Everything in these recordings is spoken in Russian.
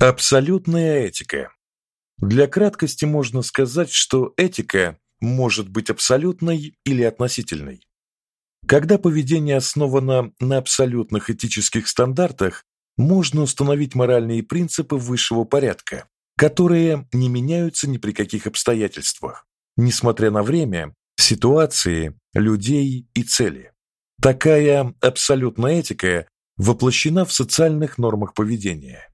Абсолютная этика. Для краткости можно сказать, что этика может быть абсолютной или относительной. Когда поведение основано на абсолютных этических стандартах, можно установить моральные принципы высшего порядка, которые не меняются ни при каких обстоятельствах, несмотря на время, ситуации, людей и цели. Такая абсолютная этика воплощена в социальных нормах поведения.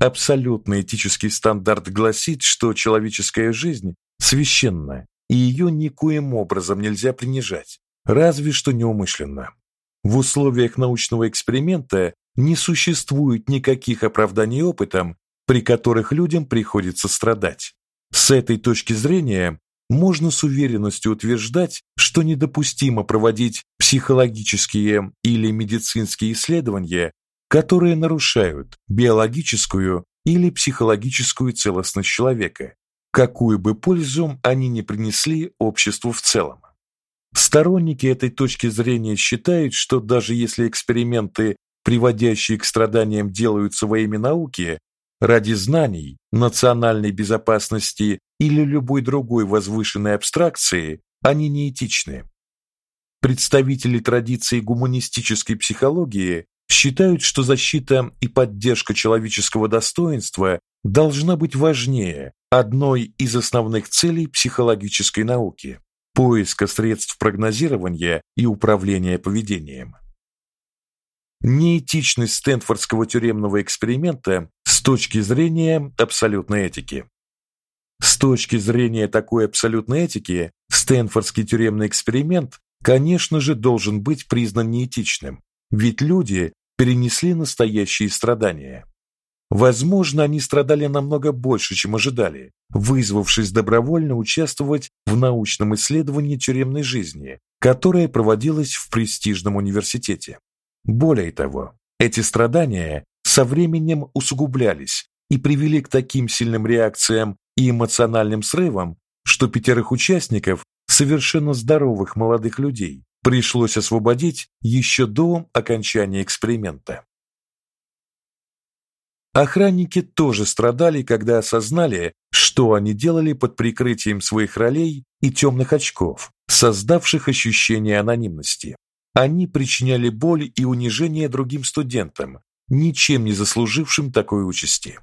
Абсолютный этический стандарт гласит, что человеческая жизнь священна, и ее никоим образом нельзя принижать, разве что неумышленно. В условиях научного эксперимента не существует никаких оправданий опытам, при которых людям приходится страдать. С этой точки зрения можно с уверенностью утверждать, что недопустимо проводить психологические или медицинские исследования которые нарушают биологическую или психологическую целостность человека, какую бы пользу они ни принесли обществу в целом. Сторонники этой точки зрения считают, что даже если эксперименты, приводящие к страданиям, делаются во имя науки, ради знаний, национальной безопасности или любой другой возвышенной абстракции, они неэтичны. Представители традиции гуманистической психологии считают, что защита и поддержка человеческого достоинства должна быть важнее одной из основных целей психологической науки поиска средств прогнозирования и управления поведением. Неэтичность Стэнфордского тюремного эксперимента с точки зрения абсолютной этики. С точки зрения такой абсолютной этики, Стэнфордский тюремный эксперимент, конечно же, должен быть признан неэтичным, ведь люди перенесли настоящие страдания. Возможно, они страдали намного больше, чем ожидали, вызвавшись добровольно участвовать в научном исследовании тюремной жизни, которое проводилось в престижном университете. Более того, эти страдания со временем усугублялись и привели к таким сильным реакциям и эмоциональным срывам, что пятерых участников, совершенно здоровых молодых людей, пришлось освободить еще до окончания эксперимента. Охранники тоже страдали, когда осознали, что они делали под прикрытием своих ролей и темных очков, создавших ощущение анонимности. Они причиняли боль и унижение другим студентам, ничем не заслужившим такой участи.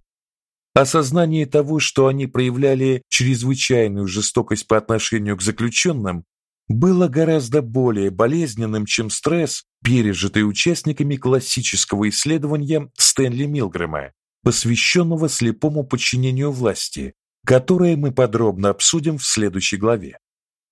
Осознание того, что они проявляли чрезвычайную жестокость по отношению к заключенным, было гораздо более болезненным, чем стресс, пережитый участниками классического исследования Стэнли Милгрэма, посвященного слепому подчинению власти, которое мы подробно обсудим в следующей главе.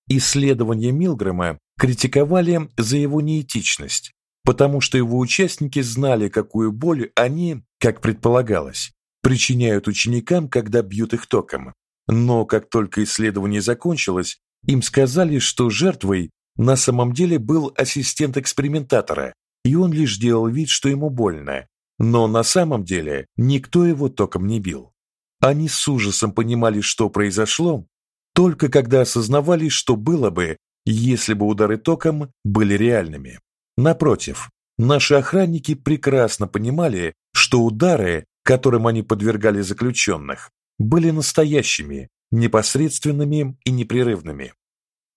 Исследования Милгрэма критиковали за его неэтичность, потому что его участники знали, какую боль они, как предполагалось, причиняют ученикам, когда бьют их током. Но как только исследование закончилось, им сказали, что жертвой на самом деле был ассистент экспериментатора, и он лишь делал вид, что ему больно. Но на самом деле никто его током не бил. Они с ужасом понимали, что произошло, только когда осознавали, что было бы, если бы удары током были реальными. Напротив, наши охранники прекрасно понимали, что удары, которым они подвергали заключенных, были настоящими, непосредственными и непрерывными.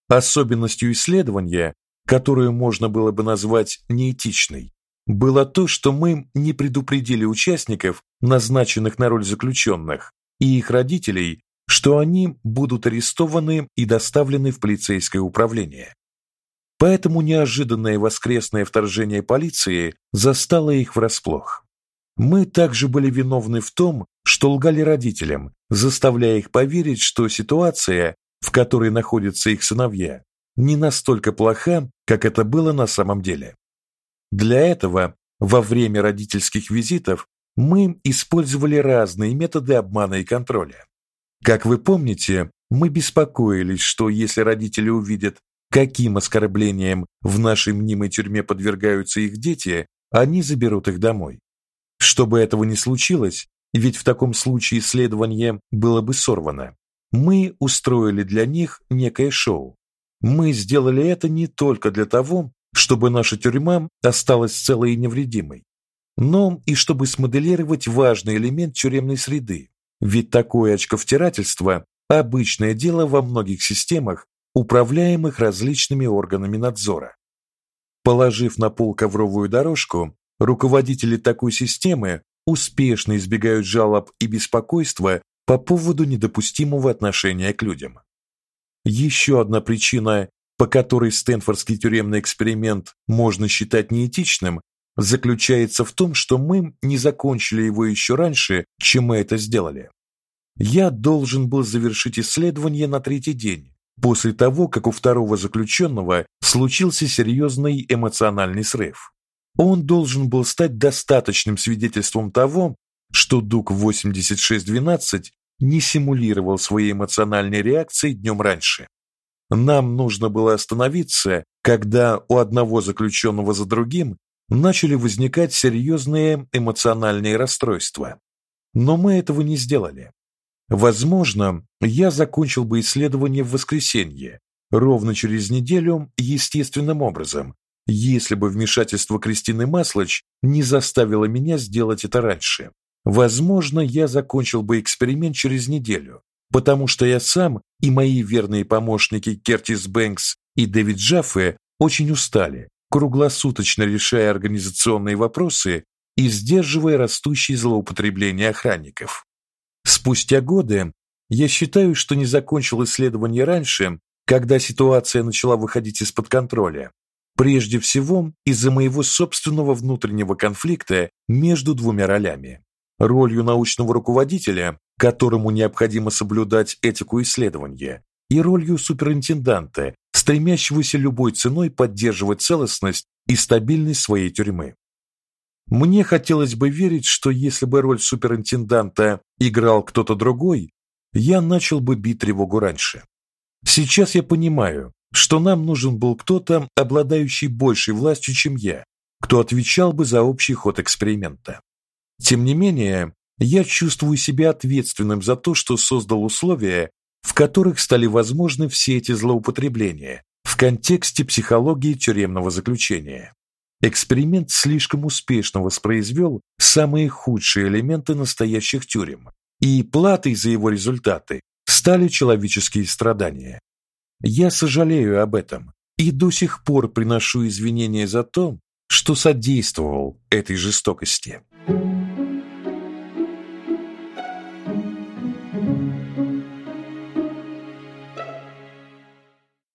Особенностью исследования, которую можно было бы назвать неэтичной, было то, что мы не предупредили участников, назначенных на роль заключенных, и их родителей, что они будут арестованы и доставлены в полицейское управление. Поэтому неожиданное воскресное вторжение полиции застало их врасплох. Мы также были виновны в том, что лгали родителям, заставляя их поверить, что ситуация, в которой находятся их сыновья, не настолько плоха, как это было на самом деле. Для этого во время родительских визитов мы использовали разные методы обмана и контроля. Как вы помните, мы беспокоились, что если родители увидят, каким оскорблениям в нашей мнимой тюрьме подвергаются их дети, они заберут их домой. Чтобы этого не случилось, ведь в таком случае исследование было бы сорвано. Мы устроили для них некое шоу. Мы сделали это не только для того, чтобы наша тюрьма осталась целой и невредимой. но и чтобы смоделировать важный элемент тюремной среды. Ведь такое очковтирательство обычное дело во многих системах, управляемых различными органами надзора. Положив на пол ковровую дорожку, руководители такой системы успешно избегают жалоб и беспокойства по поводу недопустимого отношения к людям. Еще одна причина, по которой Стэнфордский тюремный эксперимент можно считать неэтичным, заключается в том, что мы не закончили его еще раньше, чем мы это сделали. Я должен был завершить исследование на третий день, после того, как у второго заключенного случился серьезный эмоциональный срыв. Он должен был стать достаточным свидетельством того, что Дук 8612 не симулировал своей эмоциональной реакции днем раньше. Нам нужно было остановиться, когда у одного заключенного за другим начали возникать серьезные эмоциональные расстройства. Но мы этого не сделали. Возможно, я закончил бы исследование в воскресенье, ровно через неделю естественным образом, если бы вмешательство Кристины Маслач не заставило меня сделать это раньше. Возможно, я закончил бы эксперимент через неделю, потому что я сам и мои верные помощники Кертис Бэнкс и Дэвид Джаффе очень устали, круглосуточно решая организационные вопросы и сдерживая растущие злоупотребления охранников. Спустя годы я считаю, что не закончил исследование раньше, когда ситуация начала выходить из-под контроля. Прежде всего, из-за моего собственного внутреннего конфликта между двумя ролями ролью научного руководителя, которому необходимо соблюдать этику исследования, и ролью суперинтенданта, стремящегося любой ценой поддерживать целостность и стабильность своей тюрьмы. Мне хотелось бы верить, что если бы роль суперинтенданта играл кто-то другой, я начал бы бить тревогу раньше. Сейчас я понимаю, что нам нужен был кто-то, обладающий большей властью, чем я, кто отвечал бы за общий ход эксперимента. Тем не менее, я чувствую себя ответственным за то, что создал условия, в которых стали возможны все эти злоупотребления в контексте психологии тюремного заключения. Эксперимент слишком успешно воспроизвел самые худшие элементы настоящих тюрем, и платой за его результаты стали человеческие страдания. Я сожалею об этом и до сих пор приношу извинения за то, что содействовал этой жестокости.